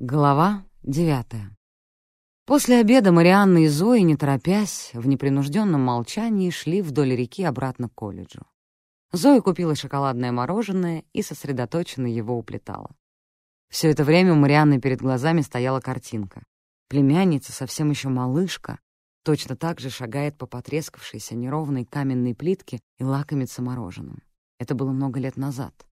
Глава девятая. После обеда Марианна и Зои, не торопясь, в непринужденном молчании шли вдоль реки обратно к колледжу. Зоя купила шоколадное мороженое и сосредоточенно его уплетала. Все это время у Марианны перед глазами стояла картинка. Племянница, совсем еще малышка, точно так же шагает по потрескавшейся неровной каменной плитке и лакомится мороженым. Это было много лет назад.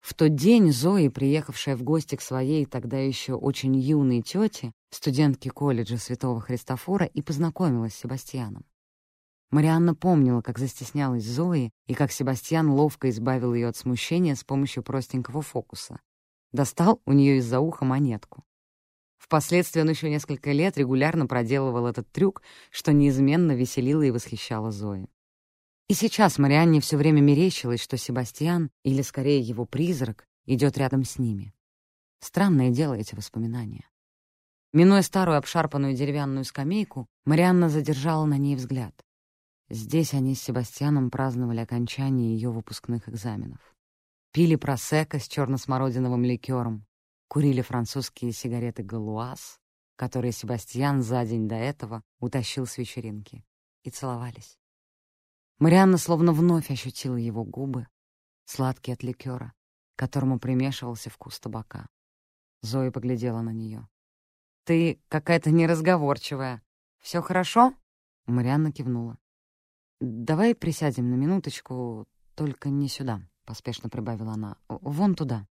В тот день Зои, приехавшая в гости к своей тогда еще очень юной тете, студентке колледжа Святого Христофора, и познакомилась с Себастьяном. Марианна помнила, как застеснялась Зои и как Себастьян ловко избавил ее от смущения с помощью простенького фокуса. Достал у нее из-за уха монетку. Впоследствии он еще несколько лет регулярно проделывал этот трюк, что неизменно веселило и восхищало Зои. И сейчас Марианне все время мерещилось, что Себастьян, или скорее его призрак, идет рядом с ними. Странное дело эти воспоминания. Минуя старую обшарпанную деревянную скамейку, Марианна задержала на ней взгляд. Здесь они с Себастьяном праздновали окончание ее выпускных экзаменов. Пили просека с черно-смородиновым ликером, курили французские сигареты «Галуаз», которые Себастьян за день до этого утащил с вечеринки, и целовались. Марианна словно вновь ощутила его губы, сладкие от ликера, к которому примешивался вкус табака. Зоя поглядела на нее. «Ты какая-то неразговорчивая. Все хорошо?» Марианна кивнула. «Давай присядем на минуточку, только не сюда», — поспешно прибавила она. «Вон туда».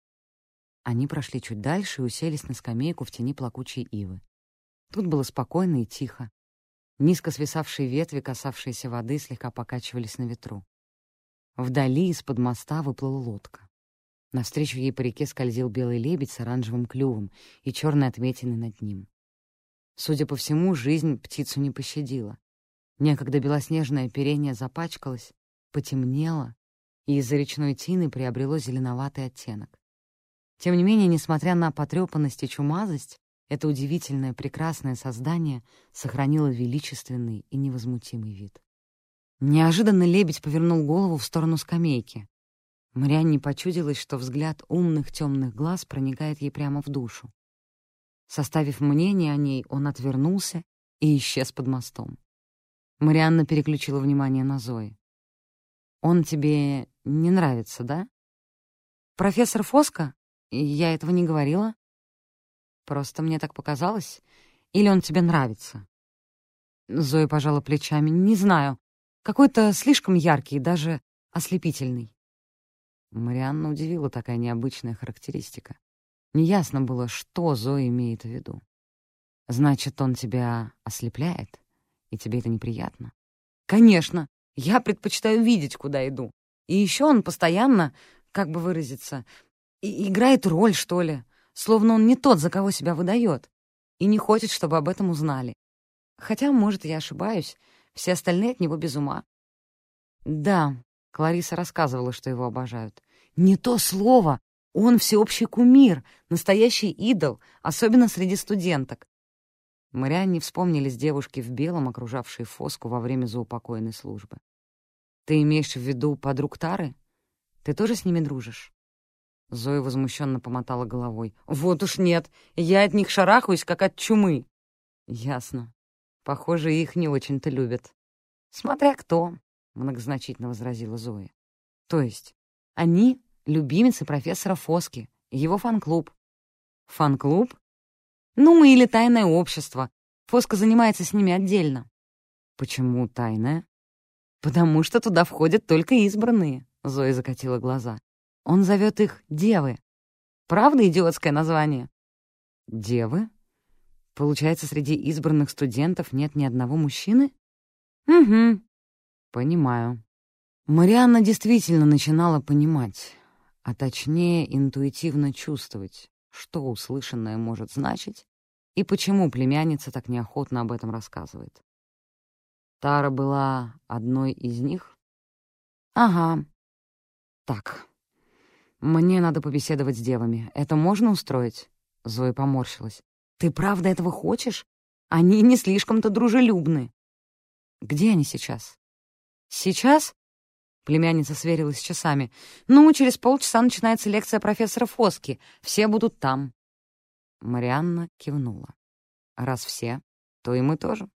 Они прошли чуть дальше и уселись на скамейку в тени плакучей ивы. Тут было спокойно и тихо. Низко свисавшие ветви, касавшиеся воды, слегка покачивались на ветру. Вдали из-под моста выплыла лодка. Навстречу ей по реке скользил белый лебедь с оранжевым клювом и черной отметиной над ним. Судя по всему, жизнь птицу не пощадила. Некогда белоснежное оперение запачкалось, потемнело и из-за речной тины приобрело зеленоватый оттенок. Тем не менее, несмотря на потрепанность и чумазость, это удивительное, прекрасное создание сохранило величественный и невозмутимый вид. Неожиданно лебедь повернул голову в сторону скамейки. Марианне почудилось, что взгляд умных темных глаз проникает ей прямо в душу. Составив мнение о ней, он отвернулся и исчез под мостом. Марианна переключила внимание на Зои. «Он тебе не нравится, да?» «Профессор Фоска? Я этого не говорила?» Просто мне так показалось. Или он тебе нравится?» Зоя пожала плечами. «Не знаю. Какой-то слишком яркий, даже ослепительный». Марианна удивила такая необычная характеристика. Неясно было, что Зоя имеет в виду. «Значит, он тебя ослепляет, и тебе это неприятно?» «Конечно. Я предпочитаю видеть, куда иду. И еще он постоянно, как бы выразиться, играет роль, что ли словно он не тот, за кого себя выдает, и не хочет, чтобы об этом узнали. Хотя, может, я ошибаюсь, все остальные от него без ума. Да, Клариса рассказывала, что его обожают. Не то слово! Он всеобщий кумир, настоящий идол, особенно среди студенток. Марианне вспомнились девушки в белом, окружавшие Фоску во время заупокойной службы. «Ты имеешь в виду подруг Тары? Ты тоже с ними дружишь?» Зоя возмущенно помотала головой. «Вот уж нет, я от них шарахаюсь, как от чумы». «Ясно. Похоже, их не очень-то любят». «Смотря кто», — многозначительно возразила Зоя. «То есть они — любимицы профессора Фоски, его фан-клуб». «Фан-клуб?» «Ну, или тайное общество. Фоска занимается с ними отдельно». «Почему тайное?» «Потому что туда входят только избранные», — Зоя закатила глаза. Он зовет их девы. Правда идиотское название? Девы? Получается, среди избранных студентов нет ни одного мужчины? Угу. Понимаю. Марианна действительно начинала понимать, а точнее интуитивно чувствовать, что услышанное может значить и почему племянница так неохотно об этом рассказывает. Тара была одной из них? Ага. Так, «Мне надо побеседовать с девами. Это можно устроить?» Зоя поморщилась. «Ты правда этого хочешь? Они не слишком-то дружелюбны». «Где они сейчас?» «Сейчас?» Племянница сверилась с часами. «Ну, через полчаса начинается лекция профессора Фоски. Все будут там». Марианна кивнула. «Раз все, то и мы тоже».